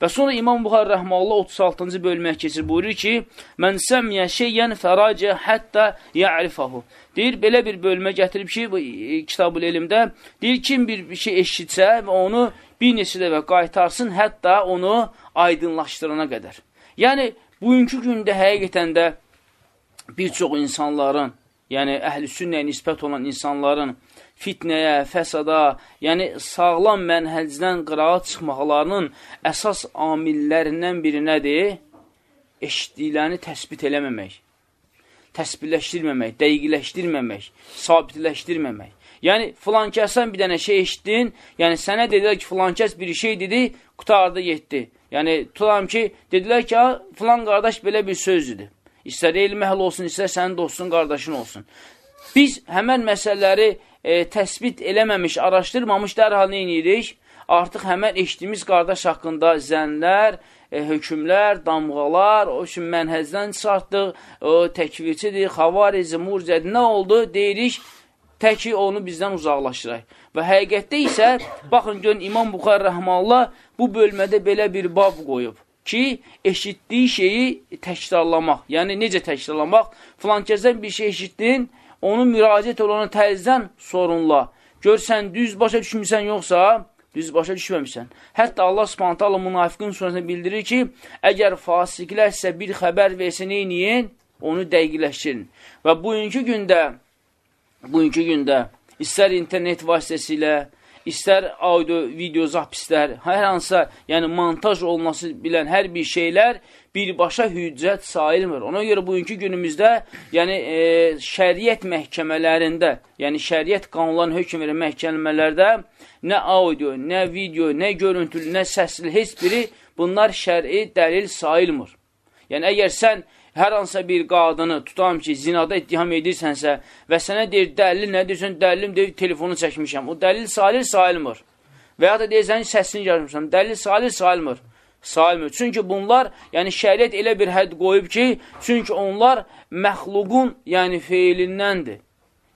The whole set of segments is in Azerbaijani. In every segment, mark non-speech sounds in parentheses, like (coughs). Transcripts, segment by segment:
Və sonra İmam Buxar Rəhmallah 36-cı bölməyə keçir, buyurur ki, Mən səmyə şeyən fəracə hətta ya'rifahu. Deyir, belə bir bölmə gətirib ki, bu e, kitab-ül elmdə, deyir, kim bir şey eşitsə və onu bir neçə dəfə qaytarsın, hətta onu aydınlaşdırana qədər. Yəni, bugünkü gündə həqiqətən də bir çox insanların, yəni əhl-i sünnəyə nisbət olan insanların fitnəyə, fəsada, yəni sağlam mənhəcdən qırağa çıxmaqlarının əsas amillərindən biri nədir? Eşitdiklərini təsbit eləməmək, təsbitləşdirməmək, dəqiqləşdirməmək, sabitləşdirməmək. Yəni, filan kəsən bir dənə şey eşitdin, yəni sənə dedilər ki, filan kəs bir şey dedi, qutardı, yetdi. Yəni, tutam ki, dedilər ki, filan qardaş belə bir sözdür. İstər elmi əhl olsun, istər sənin dostun, qardaşın olsun. Biz həmən məsələləri e, təsbit eləməmiş, araşdırmamış dərhal nə edirik? Artıq həmən eşdiyimiz qardaş haqqında zənlər, e, hökümlər, damğalar, o üçün mənhəzdən çıxartdıq, o təkvirçidir, xavariz, murcədir, nə oldu? Deyirik, təki onu bizdən uzaqlaşdıraq. Və həqiqətdə isə, baxın, görün, İmam Buxar Rəhmallah bu bölmədə belə bir bab qoyub ki, eşitdiyi şeyi təkrarlamaq. Yəni, necə təkrarlamaq? Filan kəzdən bir şey eşitdin, onu müraciət olana təzdən sorunla. Görsən, düz başa düşmüsən yoxsa, düz başa düşməmişsən. Hətta Allah subhanətə Allah münafiqin surəsində bildirir ki, əgər fasiqlər sizə bir xəbər versə neyiniyin, onu dəqiqləşdirin. Və bugünkü gündə, bugünkü gündə istər internet vasitəsilə, istər audio, video zapislər, hər hansısa, yəni montaj olması bilən hər bir şeylər birbaşa hüccət sayılmır. Ona görə bugünkü günümüzdə, yəni e, şəriət məhkəmələrində, yəni şəriət qanunların hökm verən məhkəmələrdə nə audio, nə video, nə görüntülü, nə səsli heç biri bunlar şəri dəlil sayılmır. Yəni əgər sən hər hansısa bir qadını tutam ki, zinada ittiham edirsənsə və sənə deyir, dəlil nə deyirsən, dəlilim deyir, telefonu çəkmişəm. O dəlil salir sayılmır. Və ya da deyirsən, səsini yazmışam, dəlil salir sayılmır. Sayılmır. Çünki bunlar, yəni şəriət elə bir hədd qoyub ki, çünki onlar məxluqun, yəni feilindəndir.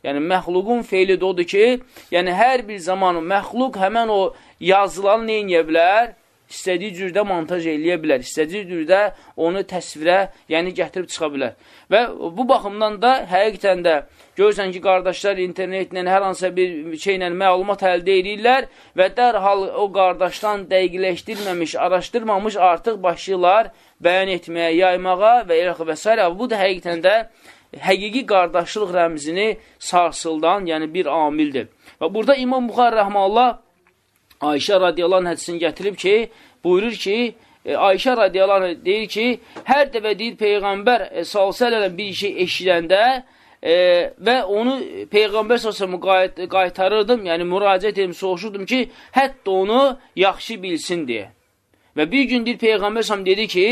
Yəni, məxluqun feili də odur ki, yəni hər bir zaman məxluq həmən o yazılanı neyə bilər? İstədiyi cürdə montaj eləyə bilər, istədiyi cürdə onu təsvirə, yəni gətirib çıxa bilər. Və bu baxımdan da həqiqətən də görürsən ki, qardaşlar internetlə hər hansısa bir şeylə məlumat əldə edirlər və dərhal o qardaşdan dəqiqləşdirməmiş, araşdırmamış artıq başlayırlar bəyan etməyə, yaymağa və eləx və s. Bu da həqiqətən də həqiqi qardaşlıq rəmzini sarsıldan, yəni bir amildir. Və burada İmam Buxar Rəhmallah Ayşə radiyallahu hədisini gətirib ki, buyurur ki, e, Ayşə radiyallahu deyir ki, hər dəfə deyir Peyğəmbər e, salsələ bir şey eşidəndə e, və onu Peyğəmbər salsələ qayt, qaytarırdım, yəni müraciət edim, soğuşurdum ki, hətta onu yaxşı bilsin deyə. Və bir gün deyir Peyğəmbər salsələ dedi ki,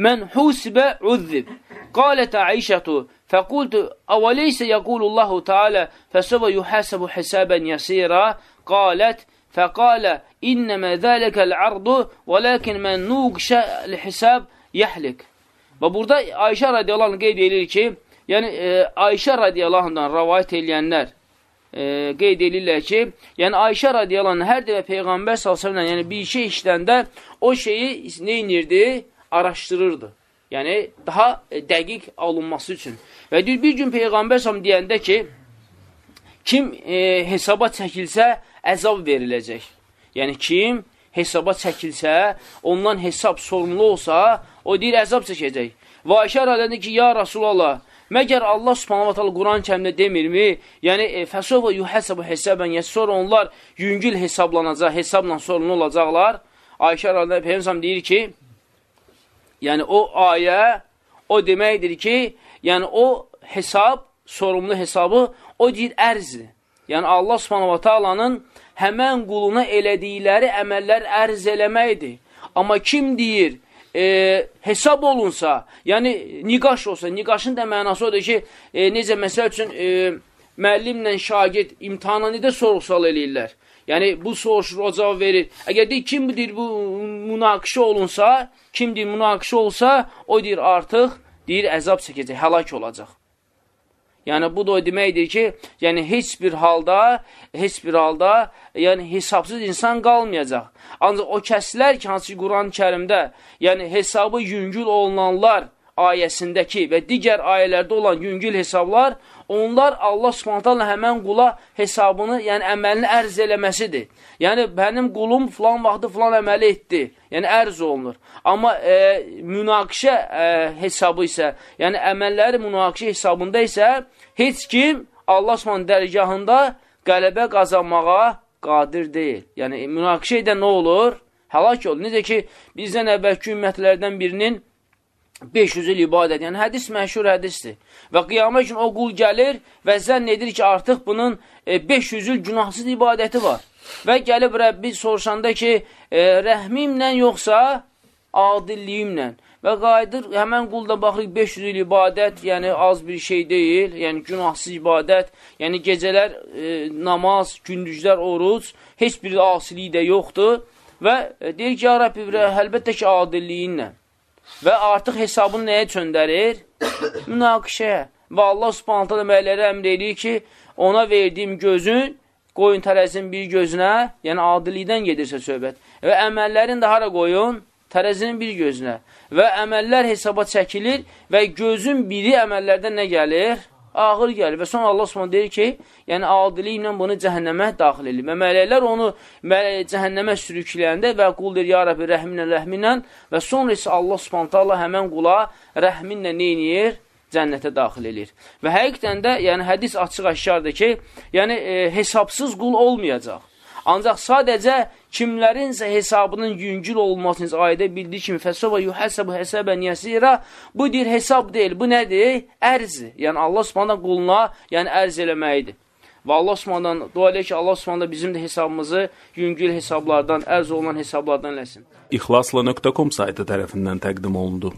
Mən husibə uzzib. Qalət Ayşətu Fəqultu, əvələysə yəqulullahu tealə fəsəvə yuhəsəbu hesəbən yəsirə qalət fəqalə innəmə zəlikəl ardu və ləkin mən nuqşə lihesəb yəhlik. Və burada Ayşə radiyallahu anh qeyd edir ki, yəni e, Ayşə radiyallahu anhdan rəvayət eləyənlər e, qeyd edirlər ki, yəni Ayşə radiyallahu anh hər dəfə Peyğəmbər s.ə.v. yəni bir şey işləndə o şeyi neynirdi? Araşdırırdı. Yəni daha e, dəqiq alınması üçün. Və deyir, bir gün Peyğəmbər s.ə.v deyəndə ki, kim e, hesaba çəkilsə, əzab veriləcək. Yəni, kim hesaba çəkilsə, ondan hesab sorumlu olsa, o deyir, əzab çəkəcək. Və Ayşə rədəndə ki, ya Rasulallah, məgər Allah subhanahu wa ta'ala Quran kəmdə demirmi? Yəni, e, fəsovə yuhəsəbu hesabən, yəni sonra onlar yüngül hesablanacaq, hesabla sorumlu olacaqlar. Ayşə rədəndə Peyyəmsəm deyir ki, yəni o ayə, o deməkdir ki, yəni o hesab, sorumlu hesabı, o deyir ərzdir. Yəni Allah ta'alanın həmən quluna elədikləri əməllər ərz eləməkdir. Amma kim deyir, e, hesab olunsa, yəni niqaş olsa, niqaşın da mənası odur ki, e, necə məsəl üçün e, müəllimlə şagird imtihana necə soruq-sual eləyirlər. Yəni, bu soruşur, o cavab verir. Əgər deyir, kim deyir, bu münaqişə olunsa, kim deyir, münaqişə olsa, o deyir, artıq, deyir, əzab çəkəcək, həlak olacaq. Yəni bu da o deməkdir ki, yəni heç bir halda, heç bir halda, yəni hesabsız insan qalmayacaq. Ancaq o kəslər ki, hansı ki Quran-Kərimdə, yəni hesabı yüngül olunanlar ayəsindəki və digər ayələrdə olan yüngül hesablar, onlar Allah Subhanahu həmən qula hesabını, yəni əməlini ərz eləməsidir. Yəni mənim qulum filan vaxtı filan əməli etdi. Yəni ərz olunur. Amma e, münaqişə e, hesabı isə, yəni əməlləri münaqişə hesabında isə heç kim Allah Subhanahu dərgahında qələbə qazanmağa qadir deyil. Yəni münaqişə edən nə olur? Həlak olur. Necə ki, bizdən əvvəlki ümmətlərdən birinin 500 il ibadət. Yəni, hədis məşhur hədisdir. Və qiyamə üçün o qul gəlir və zənn edir ki, artıq bunun e, 500 il günahsız ibadəti var. Və gəlib Rəbbi soruşanda ki, e, rəhmimlə yoxsa adilliyimlə. Və qayıdır, həmən qulda baxırıq 500 il ibadət, yəni az bir şey deyil, yəni günahsız ibadət, yəni gecələr e, namaz, gündüzlər oruc, heç bir asiliyi də yoxdur. Və e, deyir ki, ya Rəbbi, əlbəttə ki, adilliyinlə. Və artıq hesabını nəyə çöndərir? (coughs) Münaqişəyə. Və Allah subhanətə də məlləri əmr edir ki, ona verdiyim gözün, qoyun tərəzin bir gözünə, yəni adilikdən gedirsə söhbət. Və əməllərin də hara qoyun? Tərəzinin bir gözünə. Və əməllər hesaba çəkilir və gözün biri əməllərdən nə gəlir? Ağır gəlir və sonra Allah Subhanahu deyir ki, yəni adili ilə bunu cəhənnəmə daxil edir. Və mələklər onu cəhənnəmə sürükləyəndə və qul deyir ya Rəbbi rəhminlə rəhminlə və sonra isə Allah Subhanahu taala həmin qula rəhminlə edir? Cənnətə daxil edir. Və həqiqətən də yəni hədis açıq-aşkardır ki, yəni e, hesabsız qul olmayacaq. Ancaq sadəcə kimlərinsə hesabının yüngül olmasını ayədə bildiyi kimi fəsəbə yuhəsəbu həsəbən yəsirə bu deyir hesab deyil, bu nədir? Ərzi. Yəni Allah Subhanahu quluna yəni ərz eləməyidir. Və Allah Subhanahu dua elə ki, Allah Subhanahu bizim də hesabımızı yüngül hesablardan, ərz olunan hesablardan eləsin. İxlasla.com saytı tərəfindən təqdim olundu.